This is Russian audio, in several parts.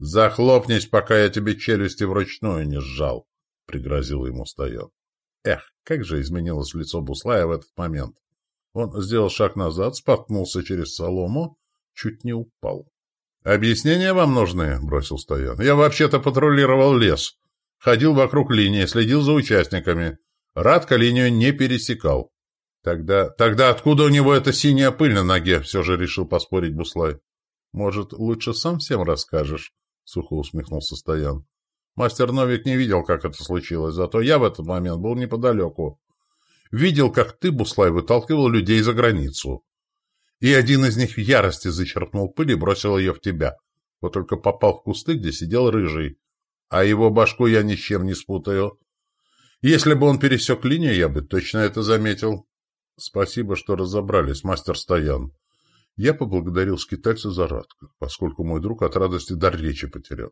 «Захлопнись, пока я тебе челюсти вручную не сжал», — пригрозил ему Стоян. Эх, как же изменилось лицо Буслая в этот момент. Он сделал шаг назад, споткнулся через солому, чуть не упал. «Объяснения вам нужны?» — бросил Стоян. «Я вообще-то патрулировал лес. Ходил вокруг линии, следил за участниками. Радко линию не пересекал. Тогда, тогда откуда у него эта синяя пыль на ноге?» — все же решил поспорить Буслай. «Может, лучше сам всем расскажешь?» — сухо усмехнулся Стоян. Мастер Новик не видел, как это случилось, зато я в этот момент был неподалеку. Видел, как ты, Буслай, выталкивал людей за границу. И один из них в ярости зачерпнул пыль и бросил ее в тебя. Вот только попал в кусты, где сидел рыжий. А его башку я ни с чем не спутаю. Если бы он пересек линию, я бы точно это заметил. Спасибо, что разобрались, мастер Стоян. Я поблагодарил скитальца за радко, поскольку мой друг от радости дар речи потерял.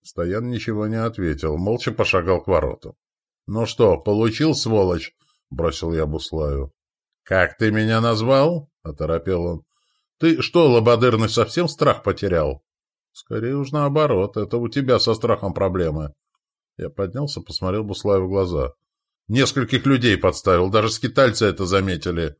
Стоян ничего не ответил, молча пошагал к воротам. — Ну что, получил, сволочь? — бросил я Буслаю. — Как ты меня назвал? — оторопел он. — Ты что, лободырный, совсем страх потерял? — Скорее уж наоборот, это у тебя со страхом проблемы. Я поднялся, посмотрел Буслаю в глаза. Нескольких людей подставил, даже скитальцы это заметили.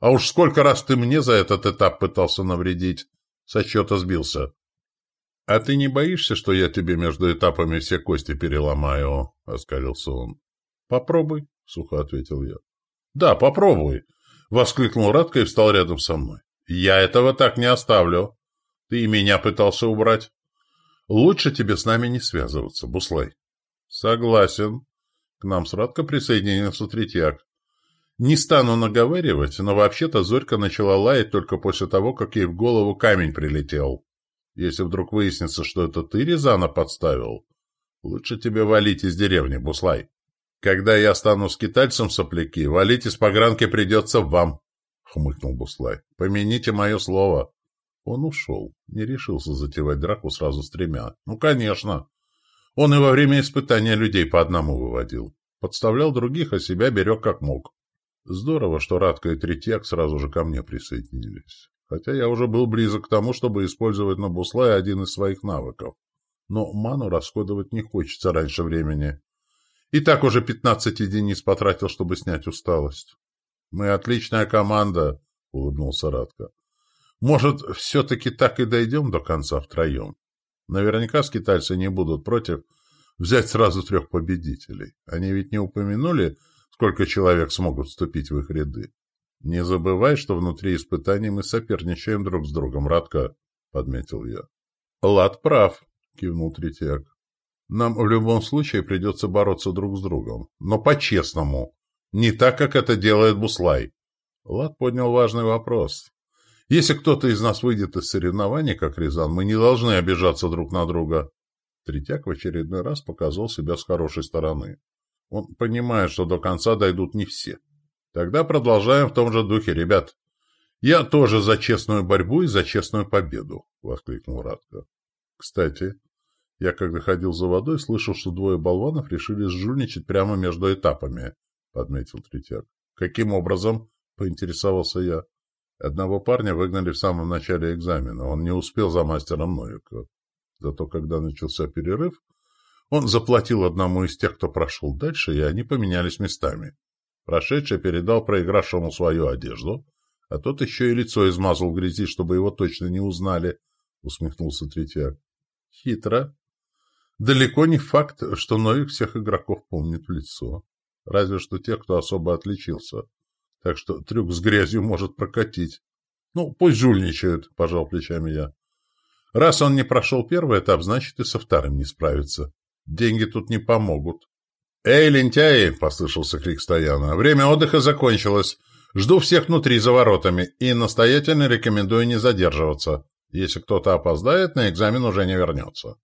А уж сколько раз ты мне за этот этап пытался навредить. Со счета сбился. — А ты не боишься, что я тебе между этапами все кости переломаю? — оскалился он. — Попробуй, — сухо ответил я. — Да, попробуй, — воскликнул Радко и встал рядом со мной. — Я этого так не оставлю. Ты и меня пытался убрать. Лучше тебе с нами не связываться, Буслай. — Согласен. К нам с Радко присоединился Третьяк. Не стану наговаривать, но вообще-то Зорька начала лаять только после того, как ей в голову камень прилетел. Если вдруг выяснится, что это ты Рязана подставил, лучше тебе валить из деревни, Буслай. Когда я стану скитальцем сопляки, валить из погранки придется вам, — хмыкнул Буслай. — Помяните мое слово. Он ушел, не решился затевать драку сразу с тремя. Ну, конечно. Он и во время испытания людей по одному выводил. Подставлял других, а себя берег как мог. Здорово, что Радко и Третьяк сразу же ко мне присоединились. Хотя я уже был близок к тому, чтобы использовать на буслае один из своих навыков. Но ману расходовать не хочется раньше времени. И так уже пятнадцать единиц потратил, чтобы снять усталость. — Мы отличная команда, — улыбнулся Радко. — Может, все-таки так и дойдем до конца втроем? Наверняка скитальцы не будут против взять сразу трех победителей. Они ведь не упомянули, сколько человек смогут вступить в их ряды. Не забывай, что внутри испытаний мы соперничаем друг с другом, Радко, — подметил я. — Лад прав, — кивнул Третьяк. — Нам в любом случае придется бороться друг с другом, но по-честному, не так, как это делает Буслай. Лад поднял важный вопрос. Если кто-то из нас выйдет из соревнований, как Рязан, мы не должны обижаться друг на друга. Третьяк в очередной раз показал себя с хорошей стороны. Он понимает, что до конца дойдут не все. Тогда продолжаем в том же духе, ребят. Я тоже за честную борьбу и за честную победу, — воскликнул Радко. Кстати, я, когда ходил за водой, слышал, что двое болванов решили сжульничать прямо между этапами, — подметил Третьяк. Каким образом? — поинтересовался я. Одного парня выгнали в самом начале экзамена. Он не успел за мастером Новикова. Зато когда начался перерыв, он заплатил одному из тех, кто прошел дальше, и они поменялись местами. Прошедший передал проигравшему свою одежду, а тот еще и лицо измазал в грязи, чтобы его точно не узнали, — усмехнулся Третьяк. Хитро. Далеко не факт, что Новик всех игроков помнит в лицо. Разве что тех, кто особо отличился. Так что трюк с грязью может прокатить. Ну, пусть жульничают, — пожал плечами я. Раз он не прошел первый этап, значит и со вторым не справится. Деньги тут не помогут. «Эй, лентяи!» — послышался крик Стояна. «Время отдыха закончилось. Жду всех внутри за воротами и настоятельно рекомендую не задерживаться. Если кто-то опоздает, на экзамен уже не вернется».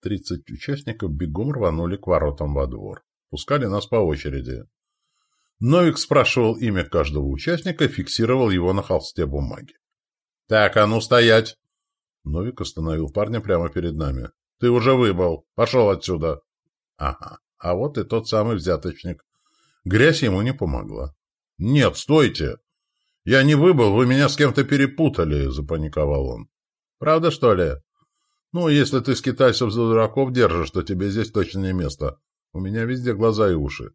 Тридцать участников бегом рванули к воротам во двор. Пускали нас по очереди. Новик спрашивал имя каждого участника, фиксировал его на холсте бумаги. «Так, а ну стоять!» Новик остановил парня прямо перед нами. Ты уже выбыл. Пошел отсюда. Ага. А вот и тот самый взяточник. Грязь ему не помогла. Нет, стойте. Я не выбыл, вы меня с кем-то перепутали, запаниковал он. Правда, что ли? Ну, если ты с китайцев за дураков держишь, то тебе здесь точно не место. У меня везде глаза и уши.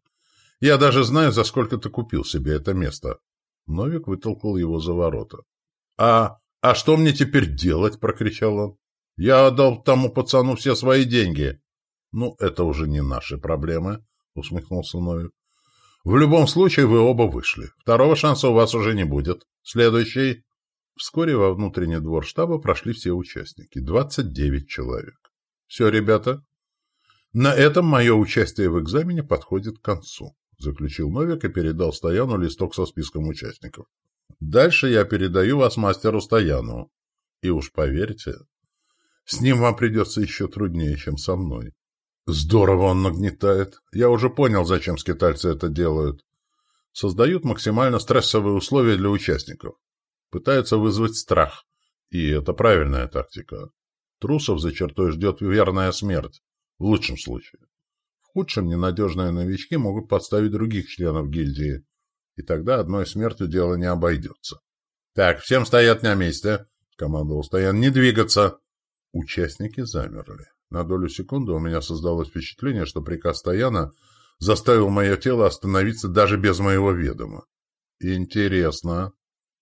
Я даже знаю, за сколько ты купил себе это место. Новик вытолкал его за ворота. — А, а что мне теперь делать? — прокричал он. — Я отдал тому пацану все свои деньги. — Ну, это уже не наши проблемы, — усмехнулся Новик. — В любом случае вы оба вышли. Второго шанса у вас уже не будет. Следующий... Вскоре во внутренний двор штаба прошли все участники. 29 человек. Все, ребята. На этом мое участие в экзамене подходит к концу. — заключил Новик и передал Стояну листок со списком участников. «Дальше я передаю вас мастеру Стояну. И уж поверьте, с ним вам придется еще труднее, чем со мной. Здорово он нагнетает. Я уже понял, зачем скитальцы это делают. Создают максимально стрессовые условия для участников. Пытаются вызвать страх. И это правильная тактика. Трусов за чертой ждет верная смерть. В лучшем случае худшем ненадежные новички могут подставить других членов гильдии, и тогда одной смертью дело не обойдется. «Так, всем стоять на месте!» — командовал Стоян. «Не двигаться!» Участники замерли. На долю секунды у меня создалось впечатление, что приказ Стояна заставил мое тело остановиться даже без моего ведома. Интересно.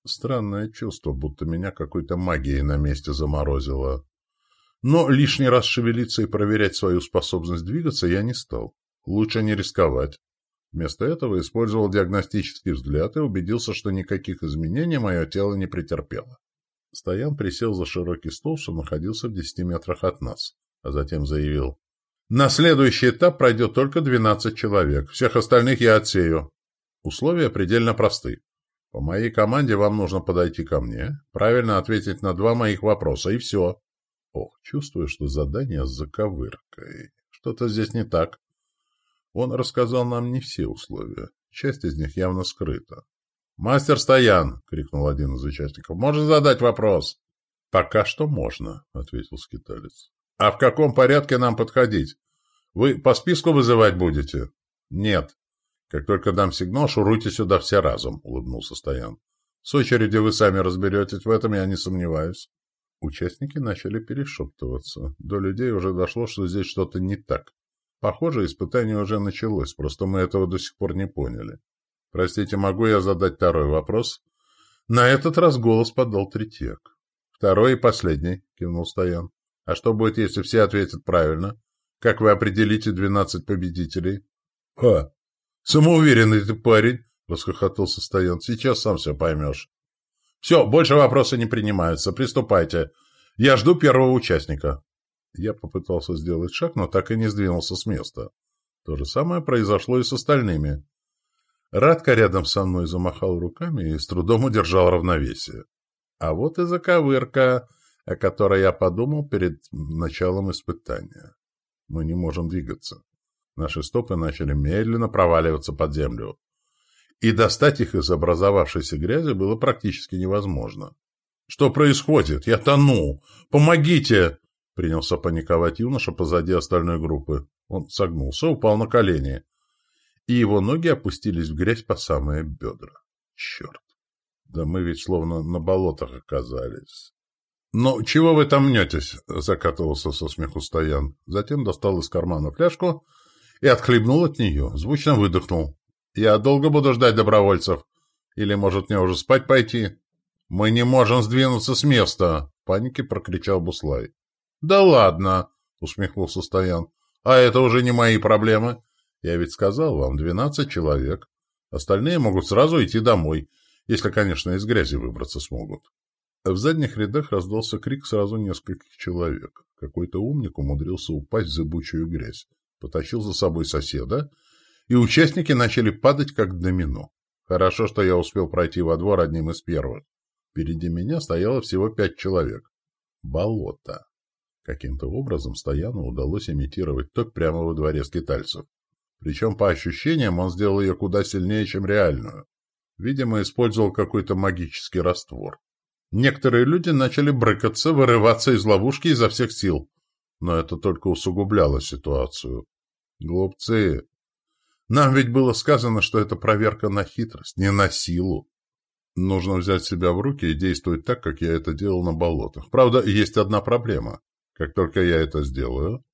Странное чувство, будто меня какой-то магией на месте заморозило. Но лишний раз шевелиться и проверять свою способность двигаться я не стал. Лучше не рисковать. Вместо этого использовал диагностический взгляд и убедился, что никаких изменений мое тело не претерпело. Стоян присел за широкий стол, что находился в десяти метрах от нас, а затем заявил. «На следующий этап пройдет только двенадцать человек. Всех остальных я отсею. Условия предельно просты. По моей команде вам нужно подойти ко мне, правильно ответить на два моих вопроса, и все. Ох, чувствую, что задание с заковыркой. Что-то здесь не так. Он рассказал нам не все условия. Часть из них явно скрыта. «Мастер Стоян!» — крикнул один из участников. «Можно задать вопрос?» «Пока что можно», — ответил скиталец. «А в каком порядке нам подходить? Вы по списку вызывать будете?» «Нет. Как только дам сигнал, шуруйте сюда все разом», — улыбнулся Стоян. «С очереди вы сами разберетесь, в этом я не сомневаюсь». Участники начали перешептываться. До людей уже дошло, что здесь что-то не так. Похоже, испытание уже началось, просто мы этого до сих пор не поняли. Простите, могу я задать второй вопрос? На этот раз голос подал Третьяк. Второй и последний, кивнул Стоян. А что будет, если все ответят правильно? Как вы определите двенадцать победителей? Ха! Самоуверенный ты парень, расхохотался Стоян. Сейчас сам все поймешь. Все, больше вопросы не принимаются. Приступайте. Я жду первого участника. Я попытался сделать шаг, но так и не сдвинулся с места. То же самое произошло и с остальными. Радка рядом со мной замахал руками и с трудом удержал равновесие. А вот и заковырка, о которой я подумал перед началом испытания. Мы не можем двигаться. Наши стопы начали медленно проваливаться под землю и достать их из образовавшейся грязи было практически невозможно. «Что происходит? Я тону! Помогите!» Принялся паниковать юноша позади остальной группы. Он согнулся, упал на колени. И его ноги опустились в грязь по самые бедра. Черт! Да мы ведь словно на болотах оказались. «Ну, чего вы там мнетесь?» — закатывался со смеху Стоян. Затем достал из кармана фляжку и отхлебнул от нее, звучно выдохнул. Я долго буду ждать добровольцев? Или, может, мне уже спать пойти? Мы не можем сдвинуться с места, в панике прокричал Буслай. Да ладно, усмехнулся Стоян. А это уже не мои проблемы. Я ведь сказал вам, двенадцать человек. Остальные могут сразу идти домой, если, конечно, из грязи выбраться смогут. В задних рядах раздался крик сразу нескольких человек. Какой-то умник умудрился упасть в зыбучую грязь, потащил за собой соседа и участники начали падать как домино. Хорошо, что я успел пройти во двор одним из первых. Впереди меня стояло всего пять человек. Болото. Каким-то образом Стояну удалось имитировать ток прямо во дворе скитальцев. Причем, по ощущениям, он сделал ее куда сильнее, чем реальную. Видимо, использовал какой-то магический раствор. Некоторые люди начали брыкаться, вырываться из ловушки изо всех сил. Но это только усугубляло ситуацию. Глупцы! Нам ведь было сказано, что это проверка на хитрость, не на силу. Нужно взять себя в руки и действовать так, как я это делал на болотах. Правда, есть одна проблема. Как только я это сделаю,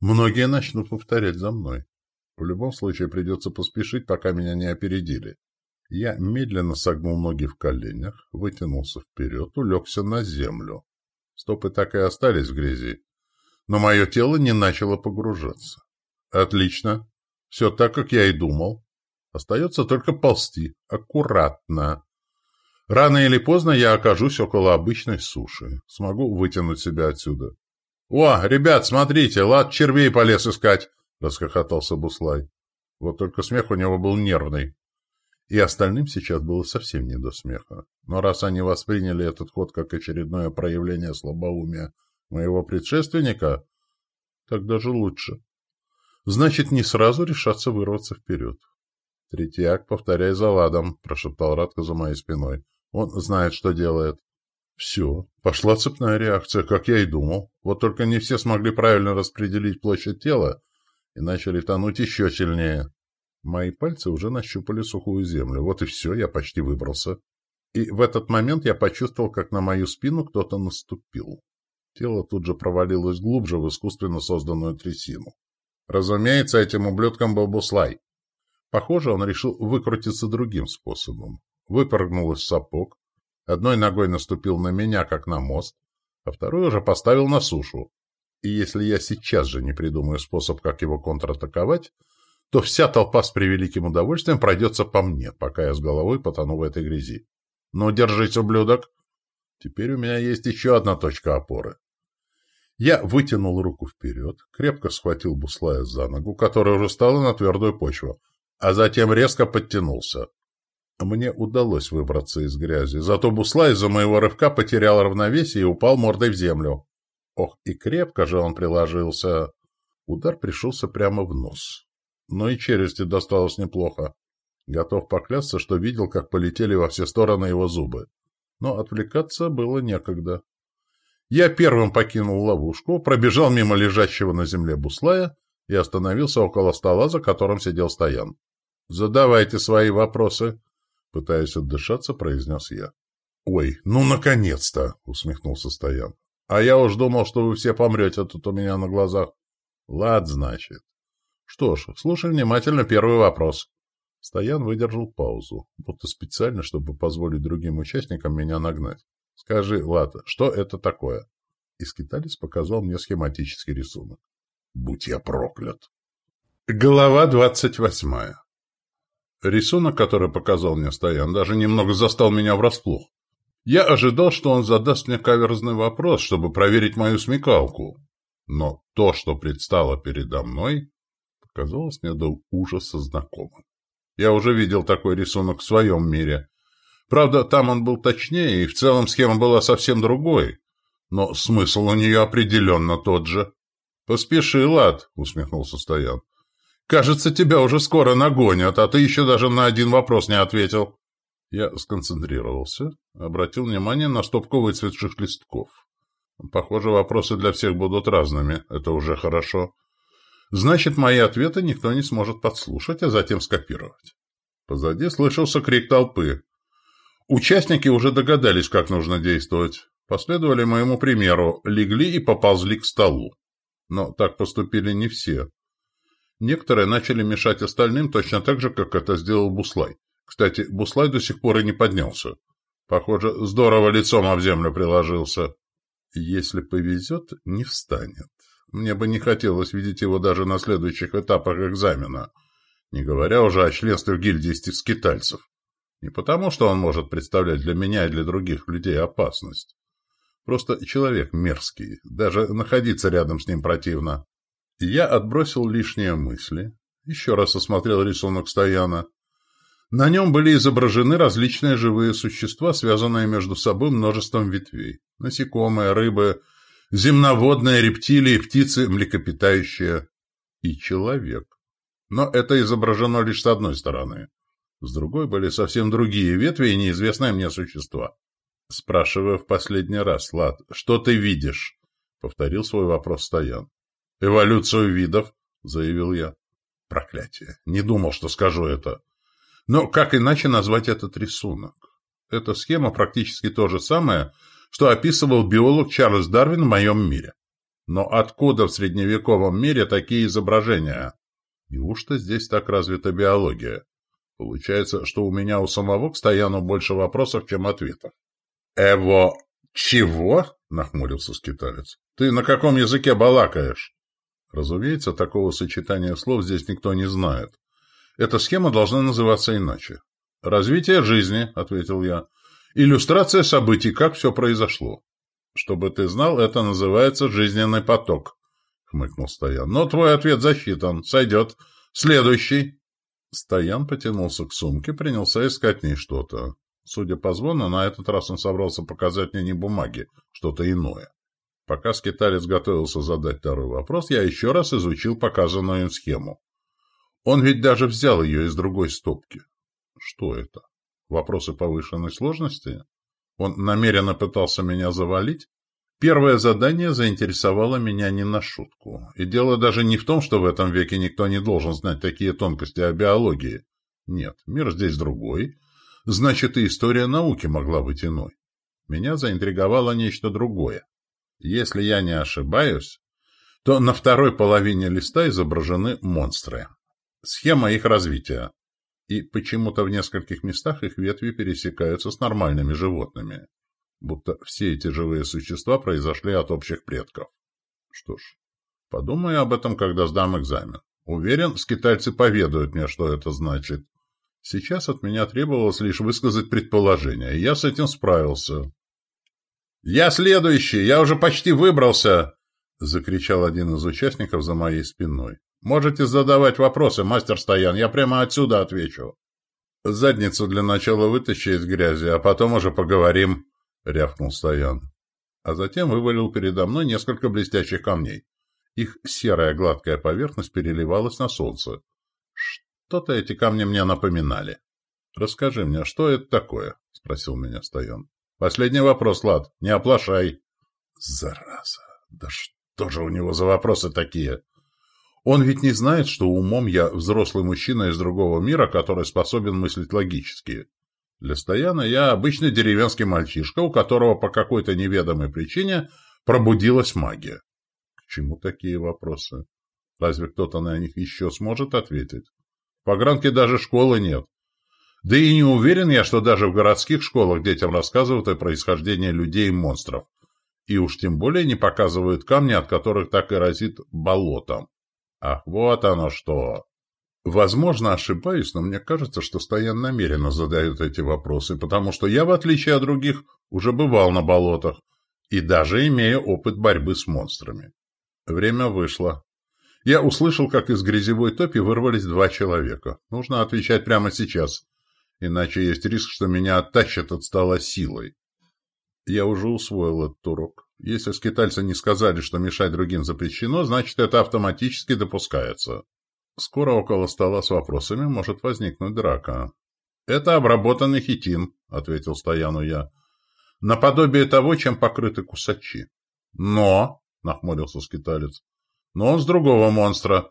многие начнут повторять за мной. В любом случае придется поспешить, пока меня не опередили. Я медленно согнул ноги в коленях, вытянулся вперед, улегся на землю. Стопы так и остались в грязи, но мое тело не начало погружаться. Отлично. Все так, как я и думал. Остается только ползти. Аккуратно. Рано или поздно я окажусь около обычной суши. Смогу вытянуть себя отсюда. — О, ребят, смотрите, лад червей полез искать! — расхохотался Буслай. Вот только смех у него был нервный. И остальным сейчас было совсем не до смеха. Но раз они восприняли этот ход как очередное проявление слабоумия моего предшественника, так даже лучше. Значит, не сразу решаться вырваться вперед. Третьяк, повторяй за ладом, прошептал Радко за моей спиной. Он знает, что делает. Все, пошла цепная реакция, как я и думал. Вот только не все смогли правильно распределить площадь тела и начали тонуть еще сильнее. Мои пальцы уже нащупали сухую землю. Вот и все, я почти выбрался. И в этот момент я почувствовал, как на мою спину кто-то наступил. Тело тут же провалилось глубже в искусственно созданную трясину. Разумеется, этим ублюдком был Буслай. Похоже, он решил выкрутиться другим способом. Выпрыгнул из сапог, одной ногой наступил на меня, как на мост, а второй уже поставил на сушу. И если я сейчас же не придумаю способ, как его контратаковать, то вся толпа с превеликим удовольствием пройдется по мне, пока я с головой потону в этой грязи. Ну, держись, ублюдок! Теперь у меня есть еще одна точка опоры. Я вытянул руку вперед, крепко схватил Буслая за ногу, которая уже стала на твердую почву, а затем резко подтянулся. Мне удалось выбраться из грязи, зато Буслай из-за моего рывка потерял равновесие и упал мордой в землю. Ох, и крепко же он приложился. Удар пришелся прямо в нос но и челюсти досталось неплохо. Готов поклясться, что видел, как полетели во все стороны его зубы. Но отвлекаться было некогда. Я первым покинул ловушку, пробежал мимо лежащего на земле буслая и остановился около стола, за которым сидел Стоян. «Задавайте свои вопросы», — пытаясь отдышаться, произнес я. «Ой, ну наконец-то!» — усмехнулся Стоян. «А я уж думал, что вы все помрете тут у меня на глазах». «Лад, значит. Что ж, слушай внимательно первый вопрос. Стоян выдержал паузу, будто специально, чтобы позволить другим участникам меня нагнать. Скажи, Лата, что это такое? И скиталец показал мне схематический рисунок. Будь я проклят. Глава двадцать восьмая. Рисунок, который показал мне Стоян, даже немного застал меня врасплох. Я ожидал, что он задаст мне каверзный вопрос, чтобы проверить мою смекалку. Но то, что предстало передо мной, казалось мне до ужаса знакомым. Я уже видел такой рисунок в своем мире. Правда, там он был точнее, и в целом схема была совсем другой. Но смысл у нее определенно тот же. «Поспеши, Лад», — усмехнулся Стоян. «Кажется, тебя уже скоро нагонят, а ты еще даже на один вопрос не ответил». Я сконцентрировался, обратил внимание на стопку выцветших листков. Похоже, вопросы для всех будут разными, это уже хорошо. Значит, мои ответы никто не сможет подслушать, а затем скопировать. Позади слышался крик толпы. Участники уже догадались, как нужно действовать. Последовали моему примеру, легли и поползли к столу. Но так поступили не все. Некоторые начали мешать остальным точно так же, как это сделал Буслай. Кстати, Буслай до сих пор и не поднялся. Похоже, здорово лицом об землю приложился. Если повезет, не встанет. Мне бы не хотелось видеть его даже на следующих этапах экзамена, не говоря уже о членстве в гильдии скитальцев. Не потому, что он может представлять для меня и для других людей опасность. Просто человек мерзкий, даже находиться рядом с ним противно. Я отбросил лишние мысли, еще раз осмотрел рисунок Стояна. На нем были изображены различные живые существа, связанные между собой множеством ветвей. Насекомые, рыбы, земноводные рептилии, птицы, млекопитающие и человек. Но это изображено лишь с одной стороны. С другой были совсем другие ветви и неизвестные мне существа. Спрашивая в последний раз, Лад, что ты видишь? Повторил свой вопрос Стоян. Эволюцию видов, заявил я. Проклятие. Не думал, что скажу это. Но как иначе назвать этот рисунок? Эта схема практически то же самое, что описывал биолог Чарльз Дарвин в моем мире. Но откуда в средневековом мире такие изображения? Неужто здесь так развита биология? Получается, что у меня у самого к Стояну больше вопросов, чем ответов. «Эво... чего?» — нахмурился скиталец. «Ты на каком языке балакаешь?» Разумеется, такого сочетания слов здесь никто не знает. Эта схема должна называться иначе. «Развитие жизни», — ответил я. «Иллюстрация событий, как все произошло». «Чтобы ты знал, это называется жизненный поток», — хмыкнул Стоян. «Но твой ответ засчитан. Сойдет. Следующий». Стоян потянулся к сумке, принялся искать в ней что-то. Судя по звону, на этот раз он собрался показать мне не бумаги, что-то иное. Пока скиталец готовился задать второй вопрос, я еще раз изучил показанную им схему. Он ведь даже взял ее из другой стопки. Что это? Вопросы повышенной сложности? Он намеренно пытался меня завалить? Первое задание заинтересовало меня не на шутку. И дело даже не в том, что в этом веке никто не должен знать такие тонкости о биологии. Нет, мир здесь другой. Значит, и история науки могла быть иной. Меня заинтриговало нечто другое. Если я не ошибаюсь, то на второй половине листа изображены монстры. Схема их развития. И почему-то в нескольких местах их ветви пересекаются с нормальными животными будто все эти живые существа произошли от общих предков. Что ж, подумаю об этом, когда сдам экзамен. Уверен, скитальцы поведают мне, что это значит. Сейчас от меня требовалось лишь высказать предположение, и я с этим справился. «Я следующий! Я уже почти выбрался!» — закричал один из участников за моей спиной. «Можете задавать вопросы, мастер Стоян, я прямо отсюда отвечу». «Задницу для начала вытащи из грязи, а потом уже поговорим», — рявкнул Стоян. А затем вывалил передо мной несколько блестящих камней. Их серая гладкая поверхность переливалась на солнце. Что-то эти камни мне напоминали. «Расскажи мне, что это такое?» — спросил меня Стоян. «Последний вопрос, Лад, не оплошай». «Зараза! Да что же у него за вопросы такие?» Он ведь не знает, что умом я взрослый мужчина из другого мира, который способен мыслить логически. Для Стояна я обычный деревенский мальчишка, у которого по какой-то неведомой причине пробудилась магия. К чему такие вопросы? Разве кто-то на них еще сможет ответить? В погранке даже школы нет. Да и не уверен я, что даже в городских школах детям рассказывают о происхождении людей и монстров. И уж тем более не показывают камни, от которых так и разит болотом. Ах, вот оно что! Возможно, ошибаюсь, но мне кажется, что Стоян намеренно задает эти вопросы, потому что я, в отличие от других, уже бывал на болотах и даже имею опыт борьбы с монстрами. Время вышло. Я услышал, как из грязевой топи вырвались два человека. Нужно отвечать прямо сейчас, иначе есть риск, что меня оттащат от стола силой. Я уже усвоил этот урок. Если скитальцы не сказали, что мешать другим запрещено, значит, это автоматически допускается. Скоро около стола с вопросами может возникнуть драка. «Это обработанный хитин», — ответил Стояну я. «Наподобие того, чем покрыты кусачи». «Но», — нахмурился скиталец, — «но он с другого монстра,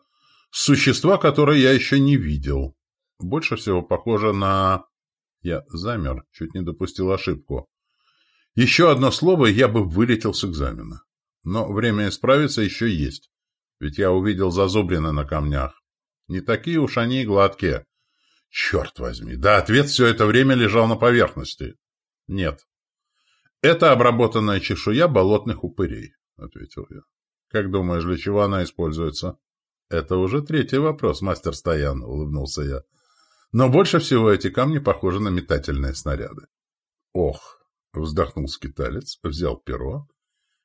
существа, которое я еще не видел. Больше всего похоже на...» Я замер, чуть не допустил ошибку. Еще одно слово, и я бы вылетел с экзамена. Но время исправиться еще есть, ведь я увидел зазубрины на камнях. Не такие уж они и гладкие. Черт возьми, да ответ все это время лежал на поверхности. Нет. Это обработанная чешуя болотных упырей, ответил я. Как думаешь, для чего она используется? Это уже третий вопрос, мастер Стоян, улыбнулся я. Но больше всего эти камни похожи на метательные снаряды. Ох, вздохнул скиталец, взял перо,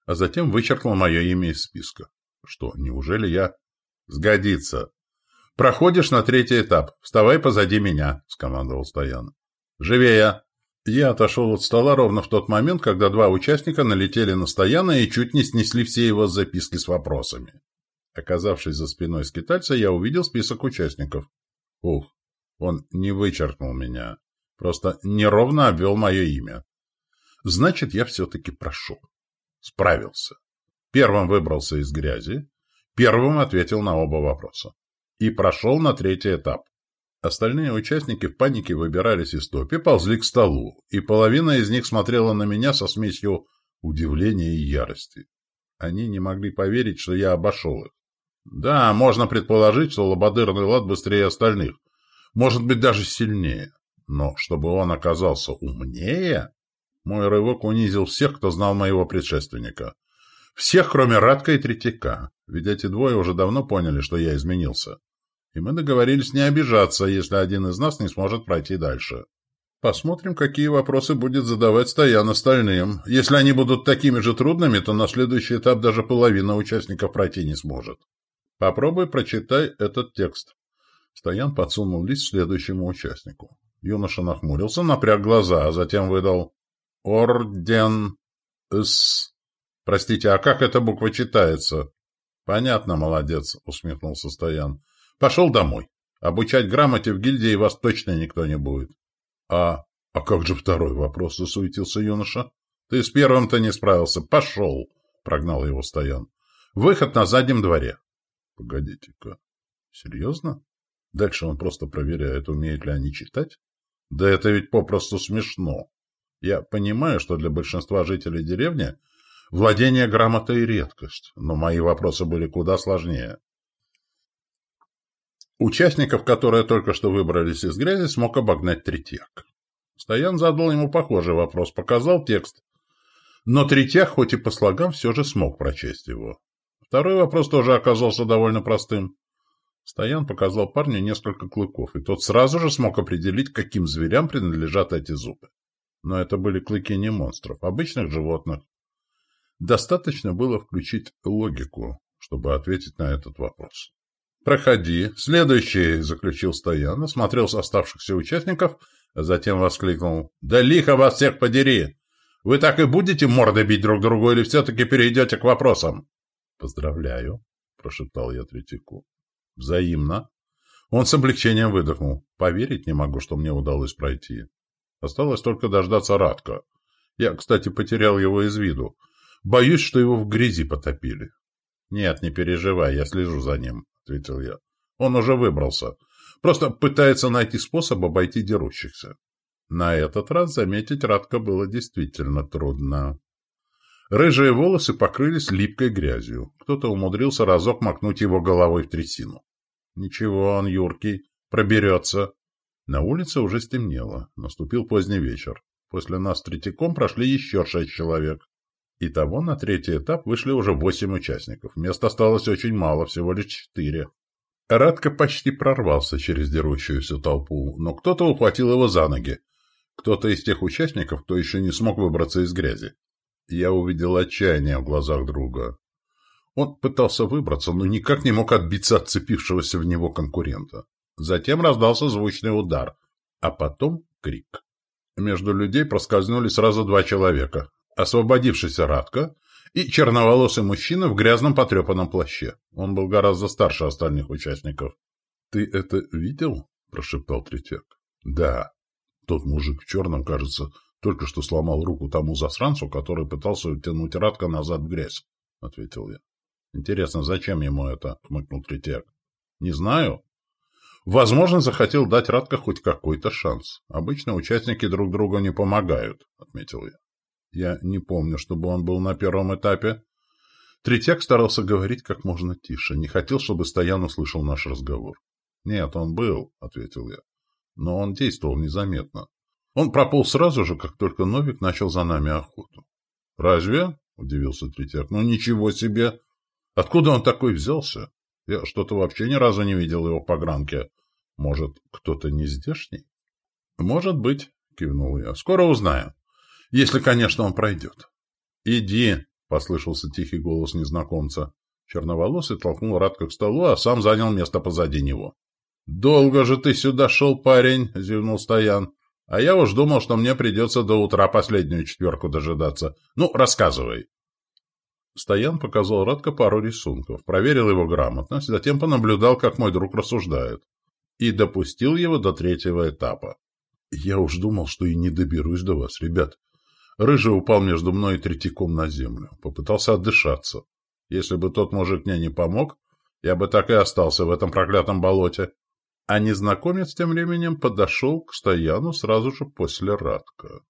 а затем вычеркнул мое имя из списка. Что, неужели я... Сгодится, «Проходишь на третий этап. Вставай позади меня», — скомандовал Стоян. «Живее!» Я отошел от стола ровно в тот момент, когда два участника налетели на Стояна и чуть не снесли все его записки с вопросами. Оказавшись за спиной скитальца, я увидел список участников. Ух, он не вычеркнул меня, просто неровно обвел мое имя. Значит, я все-таки прошел. Справился. Первым выбрался из грязи, первым ответил на оба вопроса и прошел на третий этап. Остальные участники в панике выбирались из топи, ползли к столу, и половина из них смотрела на меня со смесью удивления и ярости. Они не могли поверить, что я обошел их. Да, можно предположить, что лободырный лад быстрее остальных. Может быть, даже сильнее. Но чтобы он оказался умнее... Мой рывок унизил всех, кто знал моего предшественника. Всех, кроме Радка и Третьяка. Ведь эти двое уже давно поняли, что я изменился. И мы договорились не обижаться, если один из нас не сможет пройти дальше. Посмотрим, какие вопросы будет задавать Стоян остальным. Если они будут такими же трудными, то на следующий этап даже половина участников пройти не сможет. Попробуй прочитай этот текст. Стоян подсунул лист следующему участнику. Юноша нахмурился, напряг глаза, а затем выдал «Орден С». «Простите, а как эта буква читается?» «Понятно, молодец», — усмехнулся Стоян. «Пошел домой. Обучать грамоте в гильдии вас точно никто не будет». «А... а как же второй вопрос?» — засуетился юноша. «Ты с первым-то не справился. Пошел!» — прогнал его Стоян. «Выход на заднем дворе». «Погодите-ка. Серьезно?» Дальше он просто проверяет, умеют ли они читать? Да это ведь попросту смешно. Я понимаю, что для большинства жителей деревни владение грамотой — редкость, но мои вопросы были куда сложнее. Участников, которые только что выбрались из грязи, смог обогнать Третьяк. Стоян задал ему похожий вопрос, показал текст. Но Третьяк, хоть и по слогам, все же смог прочесть его. Второй вопрос тоже оказался довольно простым. Стоян показал парню несколько клыков, и тот сразу же смог определить, каким зверям принадлежат эти зубы. Но это были клыки не монстров, обычных животных. Достаточно было включить логику, чтобы ответить на этот вопрос. «Проходи. Следующий», — заключил Стоян, осмотрел оставшихся участников, а затем воскликнул. «Да лихо вас всех подери! Вы так и будете морды бить друг другу или все-таки перейдете к вопросам?» «Поздравляю», — прошептал я Третьяку. «Взаимно». Он с облегчением выдохнул. «Поверить не могу, что мне удалось пройти. Осталось только дождаться Радка. Я, кстати, потерял его из виду. Боюсь, что его в грязи потопили». «Нет, не переживай, я слежу за ним». — ответил я. «Он уже выбрался. Просто пытается найти способ обойти дерущихся». На этот раз заметить Радко было действительно трудно. Рыжие волосы покрылись липкой грязью. Кто-то умудрился разок макнуть его головой в трясину. Ничего, он юркий, проберется. На улице уже стемнело. Наступил поздний вечер. После нас третьяком прошли еще шесть человек. Итого на третий этап вышли уже восемь участников. Мест осталось очень мало, всего лишь четыре. Радко почти прорвался через дерущуюся толпу, но кто-то ухватил его за ноги. Кто-то из тех участников, кто еще не смог выбраться из грязи. Я увидел отчаяние в глазах друга. Он пытался выбраться, но никак не мог отбиться от цепившегося в него конкурента. Затем раздался звучный удар, а потом крик. Между людей проскользнули сразу два человека освободившийся Радко и черноволосый мужчина в грязном потрепанном плаще. Он был гораздо старше остальных участников. — Ты это видел? — прошептал Третьяк. — Да. Тот мужик в черном, кажется, только что сломал руку тому засранцу, который пытался утянуть Радко назад в грязь, — ответил я. — Интересно, зачем ему это? — хмыкнул Третьяк. — Не знаю. Возможно, захотел дать Радко хоть какой-то шанс. Обычно участники друг другу не помогают, — отметил я. Я не помню, чтобы он был на первом этапе. Третьяк старался говорить как можно тише, не хотел, чтобы Стоян услышал наш разговор. «Нет, он был», — ответил я. «Но он действовал незаметно. Он прополз сразу же, как только Новик начал за нами охоту». «Разве?» — удивился Третьяк. «Ну ничего себе! Откуда он такой взялся? Я что-то вообще ни разу не видел его в погранке. Может, кто-то не здешний?» «Может быть», — кивнул я. «Скоро узнаем». Если, конечно, он пройдет. «Иди!» — послышался тихий голос незнакомца. Черноволосый толкнул Радка к столу, а сам занял место позади него. «Долго же ты сюда шел, парень!» — зевнул Стоян. «А я уж думал, что мне придется до утра последнюю четверку дожидаться. Ну, рассказывай!» Стоян показал Радко пару рисунков, проверил его грамотность, затем понаблюдал, как мой друг рассуждает, и допустил его до третьего этапа. «Я уж думал, что и не доберусь до вас, ребят. Рыжий упал между мной и Третьяком на землю. Попытался отдышаться. Если бы тот мужик мне не помог, я бы так и остался в этом проклятом болоте. А незнакомец тем временем подошел к стояну сразу же после Радка.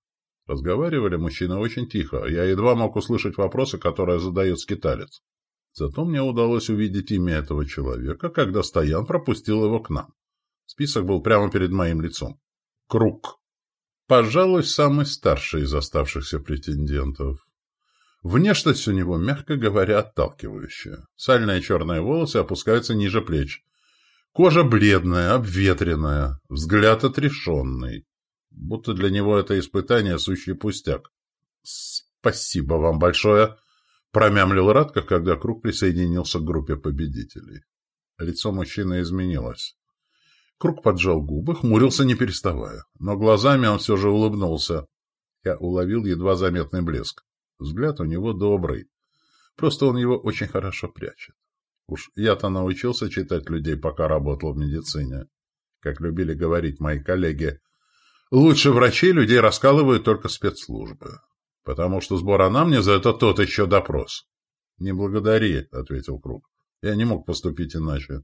Разговаривали мужчины очень тихо, я едва мог услышать вопросы, которые задает скиталец. Зато мне удалось увидеть имя этого человека, когда Стоян пропустил его к нам. Список был прямо перед моим лицом. Круг. Пожалуй, самый старший из оставшихся претендентов. Внешность у него, мягко говоря, отталкивающая. Сальные черные волосы опускаются ниже плеч. Кожа бледная, обветренная, взгляд отрешенный. Будто для него это испытание сущий пустяк. «Спасибо вам большое!» — промямлил Радко, когда круг присоединился к группе победителей. Лицо мужчины изменилось. Круг поджал губы, хмурился не переставая. Но глазами он все же улыбнулся. Я уловил едва заметный блеск. Взгляд у него добрый. Просто он его очень хорошо прячет. Уж я-то научился читать людей, пока работал в медицине. Как любили говорить мои коллеги, лучше врачей людей раскалывают только спецслужбы. Потому что сбор анамнеза — это тот еще допрос. — Не благодари, — ответил Круг. Я не мог поступить иначе.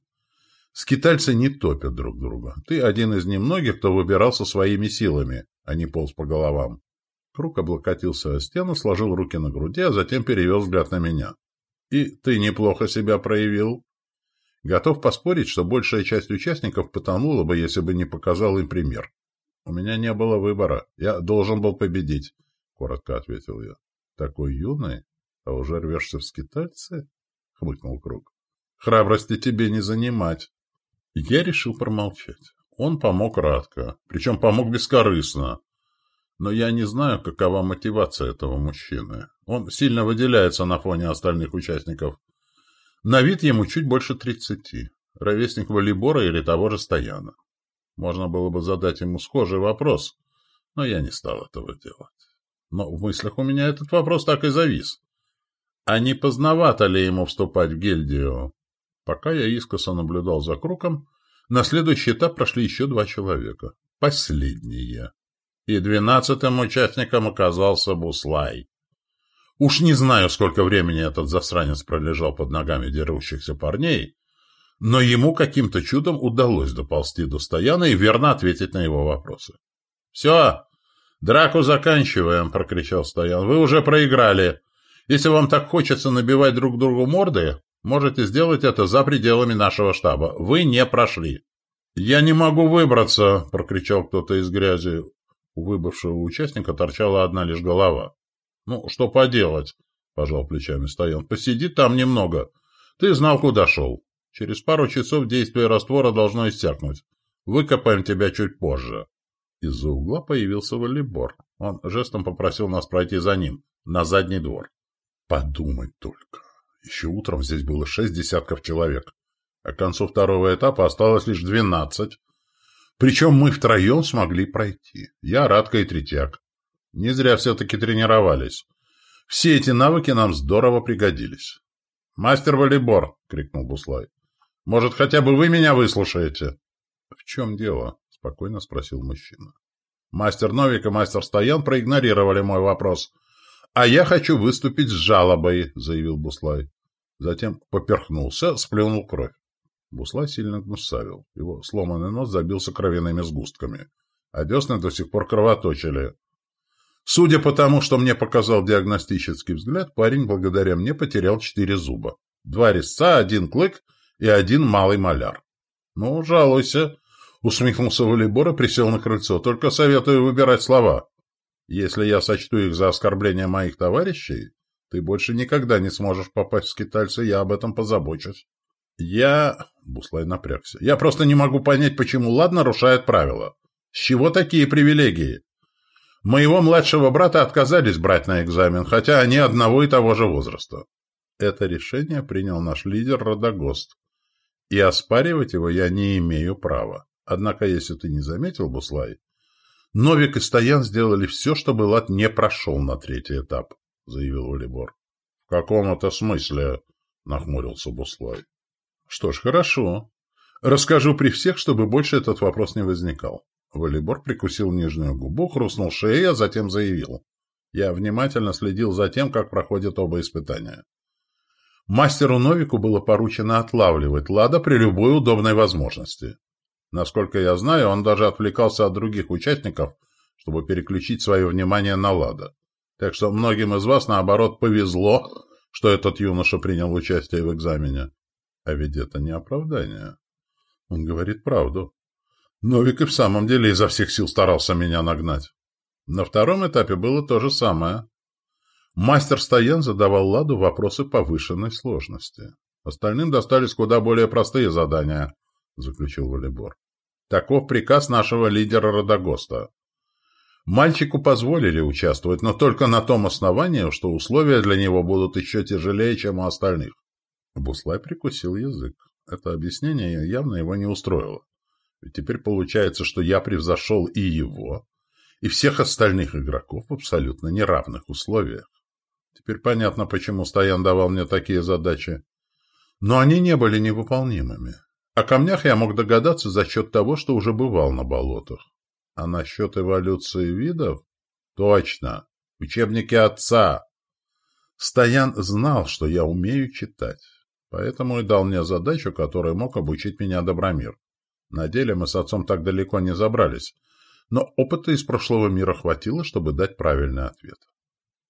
Скитальцы не топят друг друга. Ты один из немногих, кто выбирался своими силами, а не полз по головам. Круг облокотился о стену, сложил руки на груди, а затем перевел взгляд на меня. «И ты неплохо себя проявил?» Готов поспорить, что большая часть участников потонула бы, если бы не показал им пример. «У меня не было выбора. Я должен был победить», — коротко ответил я. «Такой юный, а уже рвешься в скитальцы?» — хмыкнул Круг. «Храбрости тебе не занимать». Я решил промолчать. Он помог Радко, причем помог бескорыстно. Но я не знаю, какова мотивация этого мужчины. Он сильно выделяется на фоне остальных участников. На вид ему чуть больше тридцати. Ровесник волейбора или того же Стояна. Можно было бы задать ему схожий вопрос, но я не стал этого делать. Но в мыслях у меня этот вопрос так и завис. А не поздновато ли ему вступать в гильдию? Пока я искоса наблюдал за кругом, на следующий этап прошли еще два человека. Последние. И двенадцатым участником оказался Буслай. Уж не знаю, сколько времени этот засранец пролежал под ногами дерущихся парней, но ему каким-то чудом удалось доползти до Стояна и верно ответить на его вопросы. — Все, драку заканчиваем, — прокричал Стоян. — Вы уже проиграли. Если вам так хочется набивать друг другу морды, Можете сделать это за пределами нашего штаба. Вы не прошли. «Я не могу выбраться!» — прокричал кто-то из грязи. У выбывшего участника торчала одна лишь голова. «Ну, что поделать?» — пожал плечами Стоян. «Посиди там немного. Ты знал, куда шел. Через пару часов действие раствора должно иссякнуть. Выкопаем тебя чуть позже». Из-за угла появился волейбор. Он жестом попросил нас пройти за ним, на задний двор. «Подумать только!» Еще утром здесь было шесть десятков человек, а к концу второго этапа осталось лишь двенадцать. Причем мы втроем смогли пройти. Я, Радка и Третьяк. Не зря все-таки тренировались. Все эти навыки нам здорово пригодились. «Мастер волейбор!» — крикнул Буслай. «Может, хотя бы вы меня выслушаете?» «В чем дело?» — спокойно спросил мужчина. Мастер Новик и мастер Стоян проигнорировали мой вопрос. «А я хочу выступить с жалобой», — заявил Буслай. Затем поперхнулся, сплюнул кровь. Буслай сильно гнусавил. Его сломанный нос забился кровяными сгустками, а десны до сих пор кровоточили. Судя по тому, что мне показал диагностический взгляд, парень благодаря мне потерял четыре зуба. Два резца, один клык и один малый маляр. «Ну, жалуйся», — усмехнулся волейбор и присел на крыльцо. «Только советую выбирать слова». Если я сочту их за оскорбление моих товарищей, ты больше никогда не сможешь попасть в скитальцы, я об этом позабочусь. Я... Буслай напрягся. Я просто не могу понять, почему Лад нарушает правила. С чего такие привилегии? Моего младшего брата отказались брать на экзамен, хотя они одного и того же возраста. Это решение принял наш лидер Родогост. И оспаривать его я не имею права. Однако, если ты не заметил, Буслай, Новик и Стоян сделали все, чтобы Лад не прошел на третий этап, — заявил Волейбор. — В каком это смысле? — нахмурился Буслай. — Что ж, хорошо. Расскажу при всех, чтобы больше этот вопрос не возникал. Волейбор прикусил нижнюю губу, хрустнул шеей, а затем заявил. Я внимательно следил за тем, как проходят оба испытания. Мастеру Новику было поручено отлавливать Лада при любой удобной возможности. Насколько я знаю, он даже отвлекался от других участников, чтобы переключить свое внимание на Лада. Так что многим из вас, наоборот, повезло, что этот юноша принял участие в экзамене. А ведь это не оправдание. Он говорит правду. Новик и в самом деле изо всех сил старался меня нагнать. На втором этапе было то же самое. Мастер Стоян задавал Ладу вопросы повышенной сложности. Остальным достались куда более простые задания, заключил Валибор. Таков приказ нашего лидера Родогоста. Мальчику позволили участвовать, но только на том основании, что условия для него будут еще тяжелее, чем у остальных. Буслай прикусил язык. Это объяснение явно его не устроило. Ведь теперь получается, что я превзошел и его, и всех остальных игроков в абсолютно неравных условиях. Теперь понятно, почему Стоян давал мне такие задачи. Но они не были невыполнимыми. О камнях я мог догадаться за счет того, что уже бывал на болотах. А насчет эволюции видов? Точно. Учебники отца. Стоян знал, что я умею читать. Поэтому и дал мне задачу, которой мог обучить меня Добромир. На деле мы с отцом так далеко не забрались, но опыта из прошлого мира хватило, чтобы дать правильный ответ. —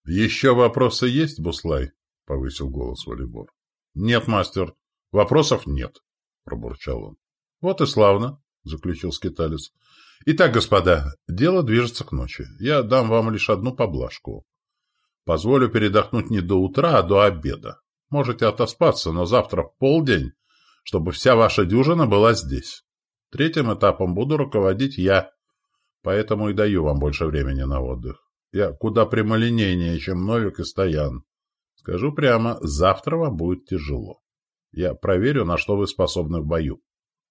Еще вопросы есть, Буслай? — повысил голос Валибор. — Нет, мастер. Вопросов нет, — пробурчал он. — Вот и славно, — заключил скиталец. — Итак, господа, дело движется к ночи. Я дам вам лишь одну поблажку. Позволю передохнуть не до утра, а до обеда. Можете отоспаться, но завтра в полдень, чтобы вся ваша дюжина была здесь. Третьим этапом буду руководить я, поэтому и даю вам больше времени на отдых. Я куда прямолинейнее, чем Новик и Стоян. Скажу прямо, завтра вам будет тяжело. Я проверю, на что вы способны в бою.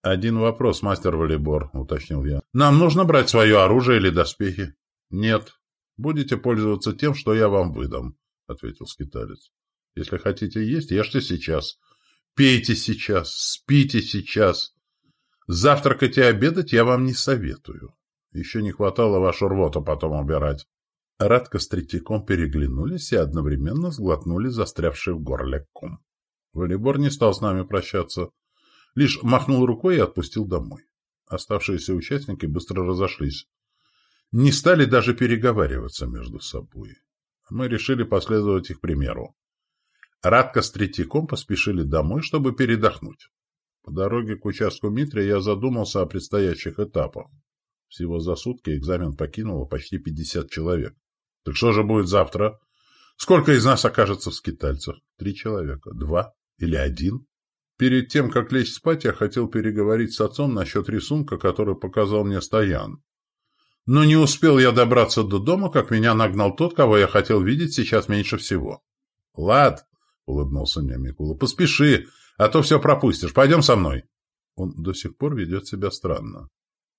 — Один вопрос, мастер Валибор, — уточнил я. — Нам нужно брать свое оружие или доспехи? — Нет. Будете пользоваться тем, что я вам выдам, — ответил скиталец. Если хотите есть, ешьте сейчас. Пейте сейчас, спите сейчас. Завтракать и обедать я вам не советую. Еще не хватало вашу рвоту потом убирать. Радко с Третьяком переглянулись и одновременно сглотнули застрявший в горле ком. Волейбор не стал с нами прощаться. Лишь махнул рукой и отпустил домой. Оставшиеся участники быстро разошлись. Не стали даже переговариваться между собой. Мы решили последовать их примеру. Радко с Третьяком поспешили домой, чтобы передохнуть. По дороге к участку Митрия я задумался о предстоящих этапах. Всего за сутки экзамен покинуло почти 50 человек. Так что же будет завтра? Сколько из нас окажется в скитальцах? Три человека? Два? Или один? Перед тем, как лечь спать, я хотел переговорить с отцом насчет рисунка, который показал мне Стоян. Но не успел я добраться до дома, как меня нагнал тот, кого я хотел видеть сейчас меньше всего. — Лад, улыбнулся мне Микула. «Поспеши, а то все пропустишь. Пойдем со мной». Он до сих пор ведет себя странно.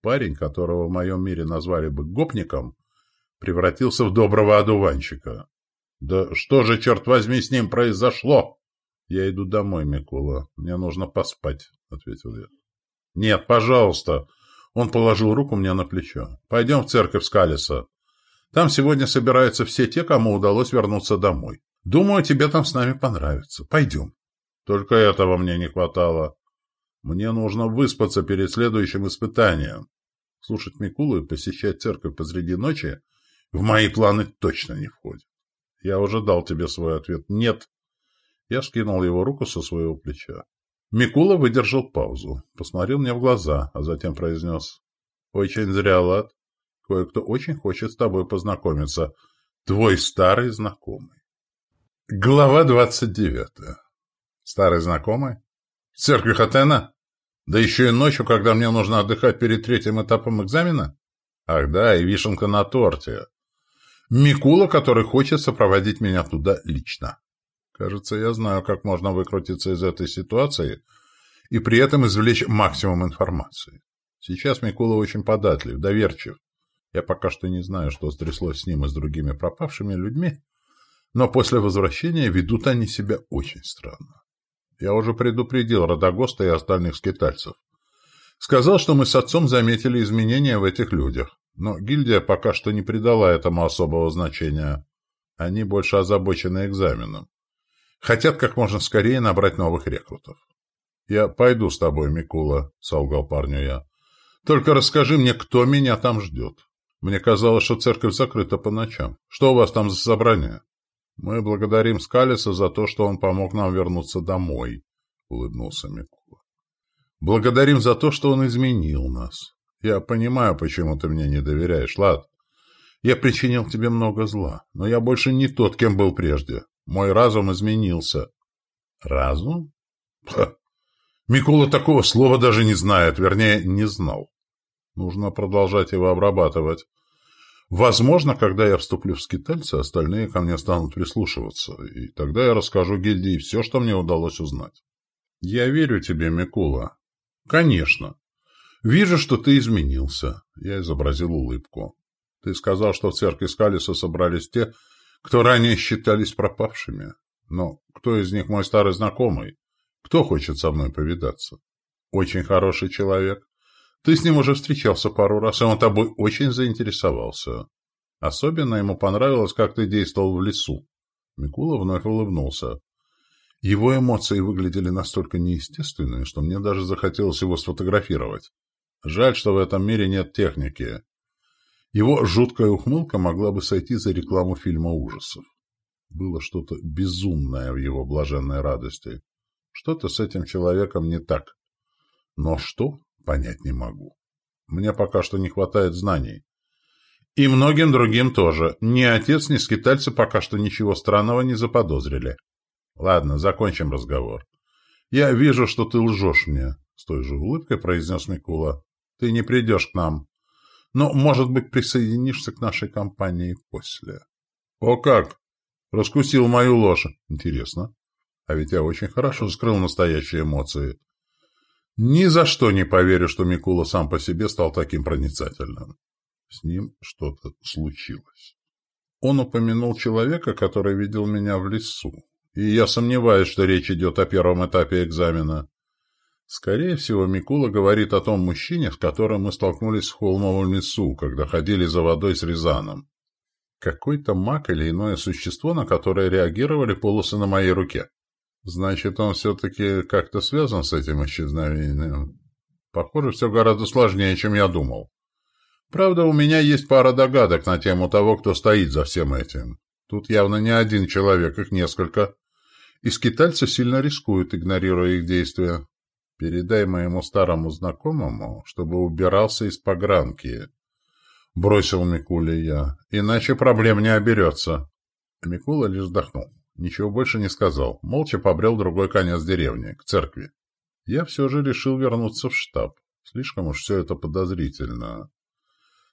Парень, которого в моем мире назвали бы гопником, превратился в доброго одуванчика. «Да что же, черт возьми, с ним произошло?» «Я иду домой, Микула. Мне нужно поспать», — ответил я. «Нет, пожалуйста». Он положил руку мне на плечо. «Пойдем в церковь Скалиса. Там сегодня собираются все те, кому удалось вернуться домой. Думаю, тебе там с нами понравится. Пойдем. Только этого мне не хватало. Мне нужно выспаться перед следующим испытанием. Слушать Микулу и посещать церковь посреди ночи в мои планы точно не входит. Я уже дал тебе свой ответ. Нет. Я скинул его руку со своего плеча. Микула выдержал паузу, посмотрел мне в глаза, а затем произнес. «Очень зря, Лад. Кое-кто очень хочет с тобой познакомиться. Твой старый знакомый». Глава двадцать девятая. Старый знакомый? В церкви Хатена? Да еще и ночью, когда мне нужно отдыхать перед третьим этапом экзамена? Ах да, и вишенка на торте. Микула, который хочет сопроводить меня туда лично. Кажется, я знаю, как можно выкрутиться из этой ситуации и при этом извлечь максимум информации. Сейчас Микула очень податлив, доверчив. Я пока что не знаю, что стряслось с ним и с другими пропавшими людьми, но после возвращения ведут они себя очень странно. Я уже предупредил Радагоста и остальных скитальцев. Сказал, что мы с отцом заметили изменения в этих людях, но гильдия пока что не придала этому особого значения. Они больше озабочены экзаменом. Хотят как можно скорее набрать новых рекрутов. «Я пойду с тобой, Микула», — солгал парню я. «Только расскажи мне, кто меня там ждет. Мне казалось, что церковь закрыта по ночам. Что у вас там за собрание? Мы благодарим Скалиса за то, что он помог нам вернуться домой, — улыбнулся Микула. Благодарим за то, что он изменил нас. Я понимаю, почему ты мне не доверяешь, Лад. Я причинил тебе много зла, но я больше не тот, кем был прежде. Мой разум изменился. Разум? Ха. Микула такого слова даже не знает, вернее, не знал. Нужно продолжать его обрабатывать. Возможно, когда я вступлю в скитальцы, остальные ко мне станут прислушиваться, и тогда я расскажу гильдии все, что мне удалось узнать. Я верю тебе, Микула. Конечно. Вижу, что ты изменился. Я изобразил улыбку. Ты сказал, что в церкви Скалиса собрались те, кто ранее считались пропавшими. Но кто из них мой старый знакомый? Кто хочет со мной повидаться? Очень хороший человек. Ты с ним уже встречался пару раз, и он тобой очень заинтересовался. Особенно ему понравилось, как ты действовал в лесу. Микула вновь улыбнулся. Его эмоции выглядели настолько неестественными, что мне даже захотелось его сфотографировать. Жаль, что в этом мире нет техники. Его жуткая ухмылка могла бы сойти за рекламу фильма ужасов. Было что-то безумное в его блаженной радости. Что-то с этим человеком не так. Но что, понять не могу. Мне пока что не хватает знаний. И многим другим тоже. Ни отец, ни скитальцы пока что ничего странного не заподозрили. Ладно, закончим разговор. Я вижу, что ты лжешь мне, — с той же улыбкой произнес Микула. Ты не придешь к нам. Но, может быть, присоединишься к нашей компании после. О как! Раскусил мою ложь. Интересно. А ведь я очень хорошо скрыл настоящие эмоции. Ни за что не поверю, что Микула сам по себе стал таким проницательным. С ним что-то случилось. Он упомянул человека, который видел меня в лесу. И я сомневаюсь, что речь идет о первом этапе экзамена. Скорее всего, Микула говорит о том мужчине, с которым мы столкнулись в Холмовом лесу, когда ходили за водой с Рязаном. Какой-то маг или иное существо, на которое реагировали полосы на моей руке. Значит, он все-таки как-то связан с этим исчезновением. Похоже, все гораздо сложнее, чем я думал. Правда, у меня есть пара догадок на тему того, кто стоит за всем этим. Тут явно не один человек, их несколько. И скитальцы сильно рискуют, игнорируя их действия. Передай моему старому знакомому, чтобы убирался из погранки. Бросил Микуле я. Иначе проблем не оберется. Микула лишь вздохнул. Ничего больше не сказал. Молча побрел другой конец деревни, к церкви. Я все же решил вернуться в штаб. Слишком уж все это подозрительно.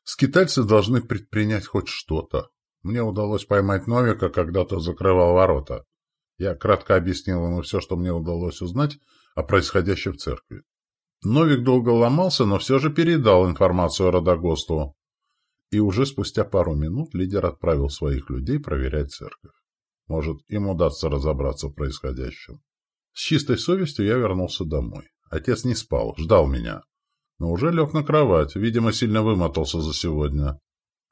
Скитальцы должны предпринять хоть что-то. Мне удалось поймать Новика, когда тот закрывал ворота. Я кратко объяснил ему все, что мне удалось узнать о происходящем в церкви. Новик долго ломался, но все же передал информацию Родогосту. И уже спустя пару минут лидер отправил своих людей проверять церковь. Может, им удастся разобраться в происходящем. С чистой совестью я вернулся домой. Отец не спал, ждал меня. Но уже лег на кровать, видимо, сильно вымотался за сегодня.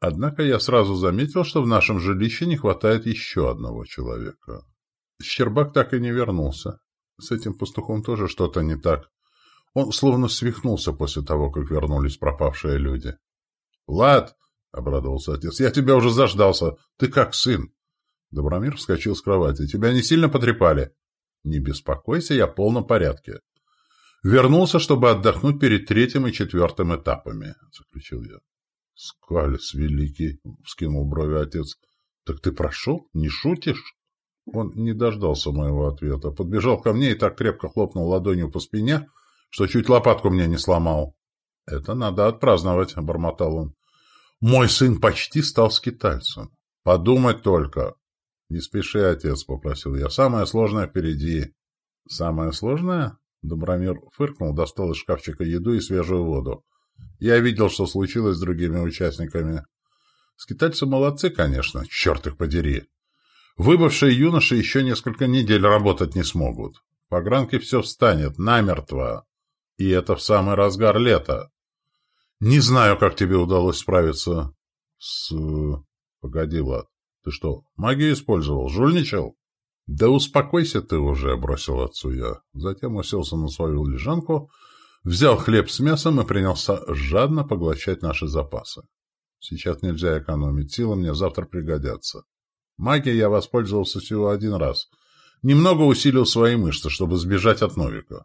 Однако я сразу заметил, что в нашем жилище не хватает еще одного человека. Щербак так и не вернулся. С этим пастухом тоже что-то не так. Он словно свихнулся после того, как вернулись пропавшие люди. — Лад! — обрадовался отец. — Я тебя уже заждался. Ты как, сын? Добромир вскочил с кровати. «Тебя не сильно потрепали?» «Не беспокойся, я в полном порядке». «Вернулся, чтобы отдохнуть перед третьим и четвертым этапами», — заключил я. «Скалец великий!» — вскинул брови отец. «Так ты прошел? Не шутишь?» Он не дождался моего ответа. Подбежал ко мне и так крепко хлопнул ладонью по спине, что чуть лопатку мне не сломал. «Это надо отпраздновать», — бормотал он. «Мой сын почти стал скитальцем. Подумать только. «Не спеши, отец», — попросил я. «Самое сложное впереди». «Самое сложное?» Добромир фыркнул, достал из шкафчика еду и свежую воду. Я видел, что случилось с другими участниками. Скитальцы молодцы, конечно, черт их подери. Выбывшие юноши еще несколько недель работать не смогут. По гранке все встанет, намертво. И это в самый разгар лета. Не знаю, как тебе удалось справиться с... Погоди, Влад. Ты что, магию использовал? Жульничал? Да успокойся ты уже, бросил отцу я. Затем уселся на свою лежанку, взял хлеб с мясом и принялся жадно поглощать наши запасы. Сейчас нельзя экономить, силы мне завтра пригодятся. Магией я воспользовался всего один раз. Немного усилил свои мышцы, чтобы сбежать от Новика.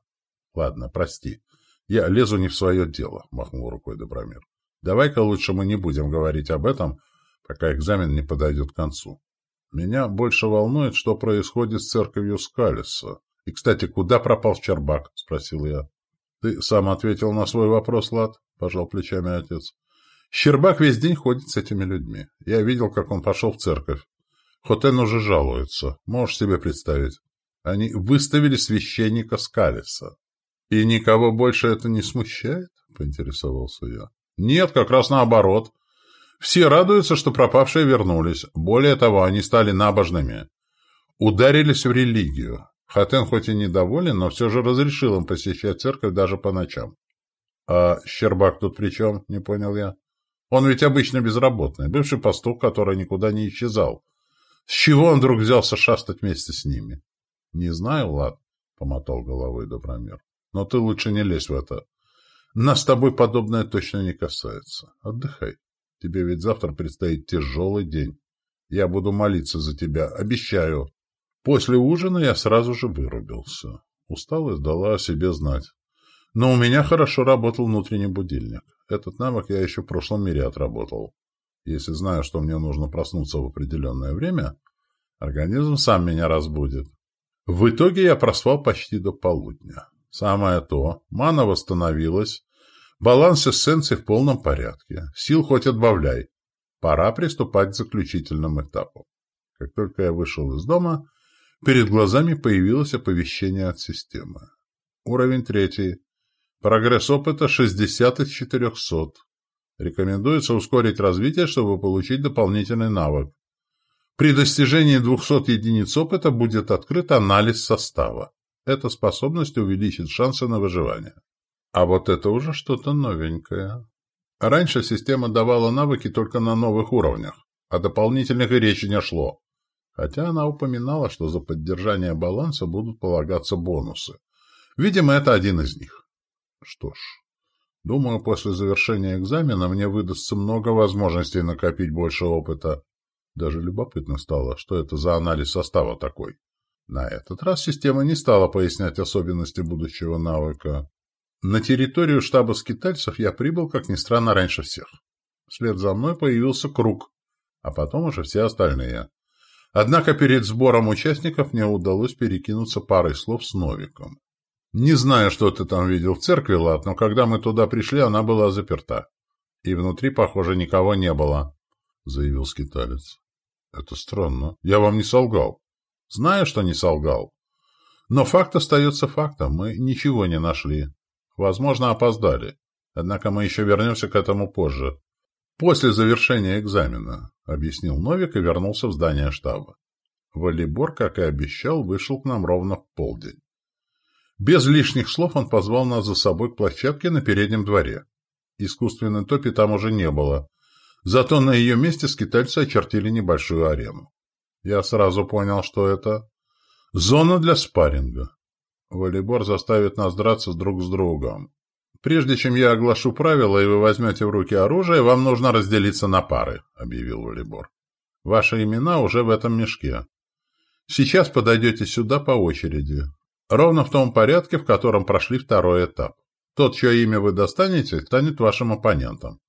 Ладно, прости. Я лезу не в свое дело, махнул рукой Добромир. Давай-ка лучше мы не будем говорить об этом, пока экзамен не подойдет к концу. Меня больше волнует, что происходит с церковью Скалиса. И, кстати, куда пропал Щербак? — спросил я. — Ты сам ответил на свой вопрос, Лад, — пожал плечами отец. Щербак весь день ходит с этими людьми. Я видел, как он пошел в церковь. Хотен уже жалуется. Можешь себе представить. Они выставили священника Скалиса. И никого больше это не смущает? — поинтересовался я. Нет, как раз наоборот. Все радуются, что пропавшие вернулись. Более того, они стали набожными. Ударились в религию. Хатен хоть и недоволен, но все же разрешил им посещать церковь даже по ночам. — А Щербак тут при чем? — не понял я. Он ведь обычно безработный, бывший пастух, который никуда не исчезал. С чего он вдруг взялся шастать вместе с ними? — Не знаю, Лад, — помотал головой Добромир. — Но ты лучше не лезь в это. Нас с тобой подобное точно не касается. Отдыхай. Тебе ведь завтра предстоит тяжелый день. Я буду молиться за тебя, обещаю. После ужина я сразу же вырубился. Усталость дала о себе знать. Но у меня хорошо работал внутренний будильник. Этот навык я еще в прошлом мире отработал. Если знаю, что мне нужно проснуться в определенное время, организм сам меня разбудит. В итоге я проспал почти до полудня. Самое то, мана восстановилась, баланс эссенций в полном порядке, сил хоть отбавляй. Пора приступать к заключительному этапу. Как только я вышел из дома, перед глазами появилось оповещение от системы. Уровень третий. Прогресс опыта 60 из 400. Рекомендуется ускорить развитие, чтобы получить дополнительный навык. При достижении 200 единиц опыта будет открыт анализ состава. Эта способность увеличит шансы на выживание. А вот это уже что-то новенькое. Раньше система давала навыки только на новых уровнях, а дополнительных и речи не шло. Хотя она упоминала, что за поддержание баланса будут полагаться бонусы. Видимо, это один из них. Что ж, думаю, после завершения экзамена мне выдастся много возможностей накопить больше опыта. Даже любопытно стало, что это за анализ состава такой. На этот раз система не стала пояснять особенности будущего навыка. На территорию штаба скитальцев я прибыл, как ни странно, раньше всех. Вслед за мной появился круг, а потом уже все остальные. Однако перед сбором участников мне удалось перекинуться парой слов с Новиком. Не знаю, что ты там видел в церкви, Лад, но когда мы туда пришли, она была заперта. И внутри, похоже, никого не было, — заявил скиталец. — Это странно. Я вам не солгал. Знаю, что не солгал. Но факт остается фактом. Мы ничего не нашли. Возможно, опоздали. Однако мы еще вернемся к этому позже. После завершения экзамена, — объяснил Новик и вернулся в здание штаба. Волейбор, как и обещал, вышел к нам ровно в полдень. Без лишних слов он позвал нас за собой к площадке на переднем дворе. Искусственной топи там уже не было. Зато на ее месте скитальцы очертили небольшую арену. Я сразу понял, что это зона для спарринга. Волейбор заставит нас драться друг с другом. Прежде чем я оглашу правила, и вы возьмете в руки оружие, вам нужно разделиться на пары, — объявил Волейбор. Ваши имена уже в этом мешке. Сейчас подойдете сюда по очереди. Ровно в том порядке, в котором прошли второй этап. Тот, чье имя вы достанете, станет вашим оппонентом.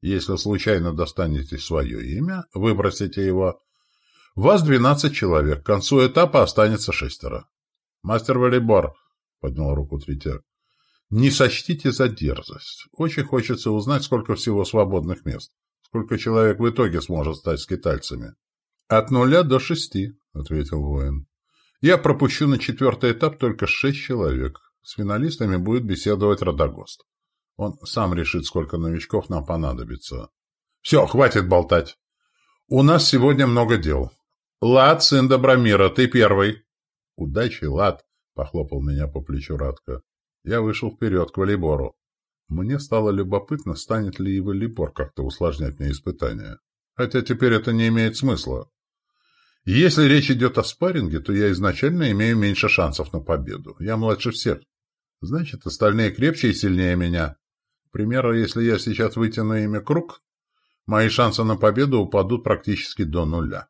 Если случайно достанете свое имя, выбросите его, вас двенадцать человек. К концу этапа останется шестеро. Мастер волейбор, — поднял руку Третьяк, — не сочтите за дерзость. Очень хочется узнать, сколько всего свободных мест. Сколько человек в итоге сможет стать скитальцами. От нуля до шести, — ответил воин. Я пропущу на четвертый этап только шесть человек. С финалистами будет беседовать Радагост. Он сам решит, сколько новичков нам понадобится. Все, хватит болтать. У нас сегодня много дел. «Лад, сын Добромира, ты первый!» «Удачи, Лад!» — похлопал меня по плечу Радко. Я вышел вперед к волейбору. Мне стало любопытно, станет ли и волейбор как-то усложнять мне испытания. Хотя теперь это не имеет смысла. Если речь идет о спарринге, то я изначально имею меньше шансов на победу. Я младше всех. Значит, остальные крепче и сильнее меня. К примеру, если я сейчас вытяну имя Круг, мои шансы на победу упадут практически до нуля.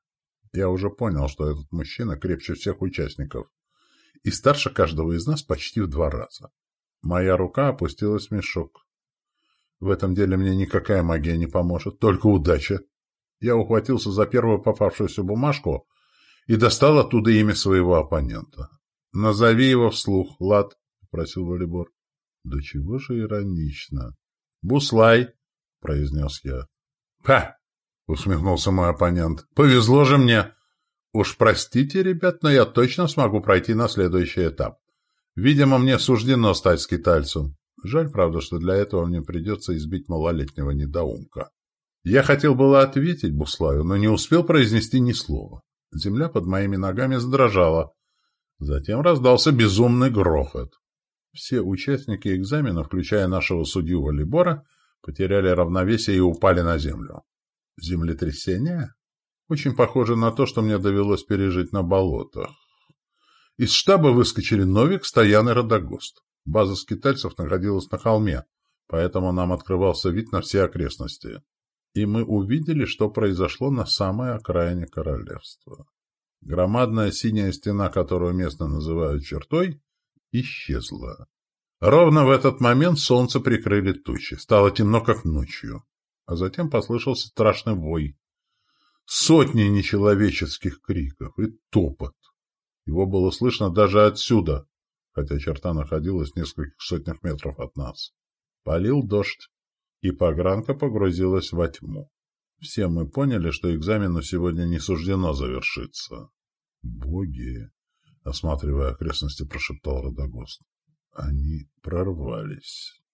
Я уже понял, что этот мужчина крепче всех участников и старше каждого из нас почти в два раза. Моя рука опустилась в мешок. В этом деле мне никакая магия не поможет, только удача. Я ухватился за первую попавшуюся бумажку и достал оттуда имя своего оппонента. «Назови его вслух, Лад», — попросил Валибор. «Да чего же иронично!» «Буслай», — произнес я. «Ха!» — усмехнулся мой оппонент. «Повезло же мне! Уж простите, ребят, но я точно смогу пройти на следующий этап. Видимо, мне суждено стать скитальцем. Жаль, правда, что для этого мне придется избить малолетнего недоумка». Я хотел было ответить Буслаю, но не успел произнести ни слова. Земля под моими ногами задрожала. Затем раздался безумный грохот. Все участники экзамена, включая нашего судью Валибора, потеряли равновесие и упали на землю. Землетрясение? Очень похоже на то, что мне довелось пережить на болотах. Из штаба выскочили Новик, Стоян и Родогост. База скитальцев находилась на холме, поэтому нам открывался вид на все окрестности. И мы увидели, что произошло на самой окраине королевства. Громадная синяя стена, которую местно называют чертой, исчезла. Ровно в этот момент солнце прикрыли тучи. Стало темно, как ночью. А затем послышался страшный вой. Сотни нечеловеческих криков и топот. Его было слышно даже отсюда, хотя черта находилась в нескольких сотнях метров от нас. Полил дождь, и погранка погрузилась во тьму. Все мы поняли, что экзамену сегодня не суждено завершиться. «Боги!» — осматривая окрестности, прошептал Родогост. «Они прорвались».